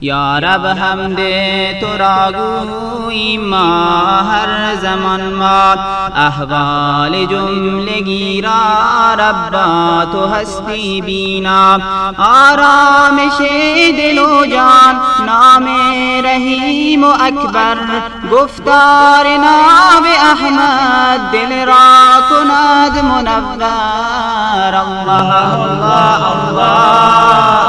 یا رب حمد تو را گوییم ما هر زمان ما احوال جملگی را ربا تو هستی بینا. آرامش دل و جان نام رحیم و اکبر. گفتار ناب احمد دل را کند منور. الله الله الله.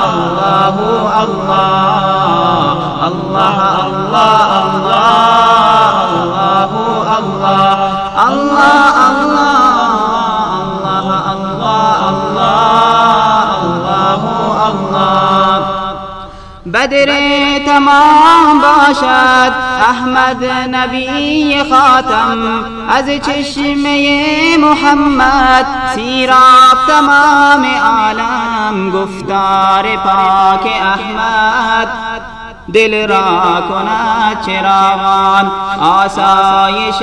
بدر تمام باشد. احمد نبی خاتم از چشمه محمد. سیراب تمام عالم گفتار پاک احمد. دل را کند چراغان آسایش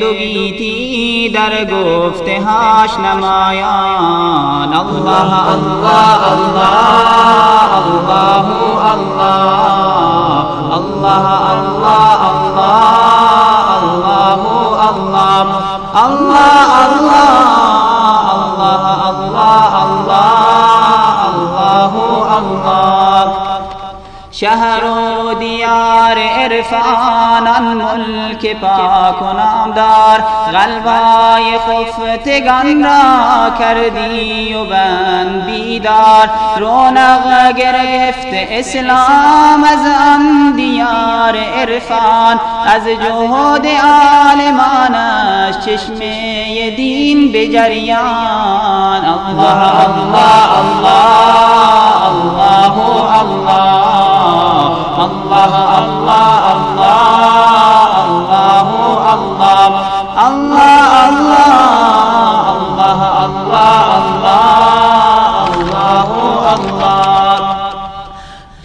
دوگیتی در گفتهاش نمایان الله الله الله الله الله شهر و دیار عرفان ملک پاک و نامدار غلبای خفتگان را کردی و بند بیدار. رونق گرفت اسلام از آن دیار عرفان از جهود عالمانش چشمه دین به جریان. الله الله الله. Allah, Allah.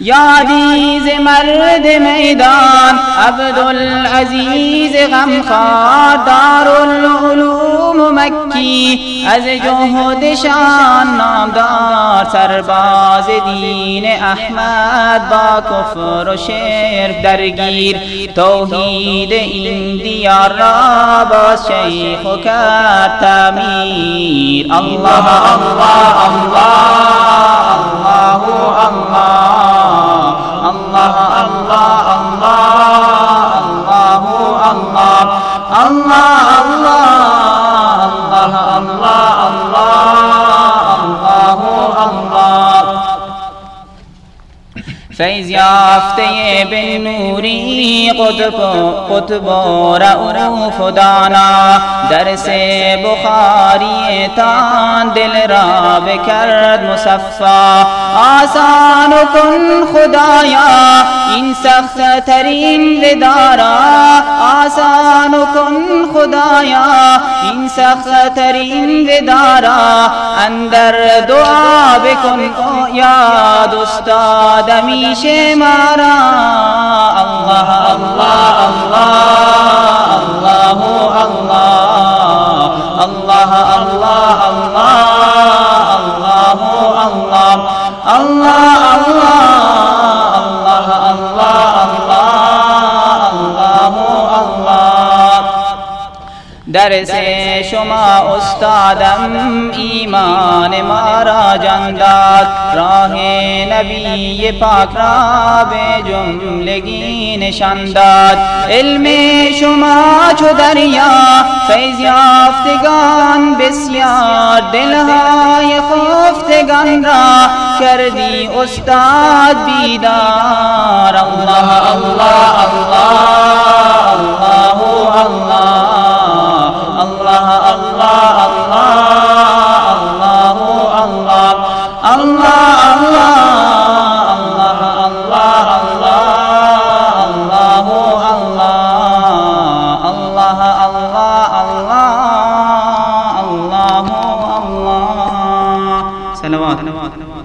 یادی مرد میدان عبدالعزیز غمخوار دارالعلوم مکی. از جهدشان نامدار سرباز دین احمد با کفر و شرک درگیر. توحید این دیار را با شیخ و کرد تعمیر الله الله الله الله الله فیض یافته به نوری قطب قطب و رعوف و دانا درس بخاری تان دل را بکرد مصفا. آسان کن خدایا این سخت ترین ودارا آسان کن خدایا این سخت ترین ودارا اندر دعا بکن یاد استاد شیشے مارا در سے شما استادم، ایمان مارا جنداد. راہ نبی پاک را بے جملگی نشانداد. علم شما چو دریا، فیض یافتگان بسیار. دلهای خوفتگان را کر دی استاد بیدار. اللہ اللہ اللہ ധന്യവാദ്.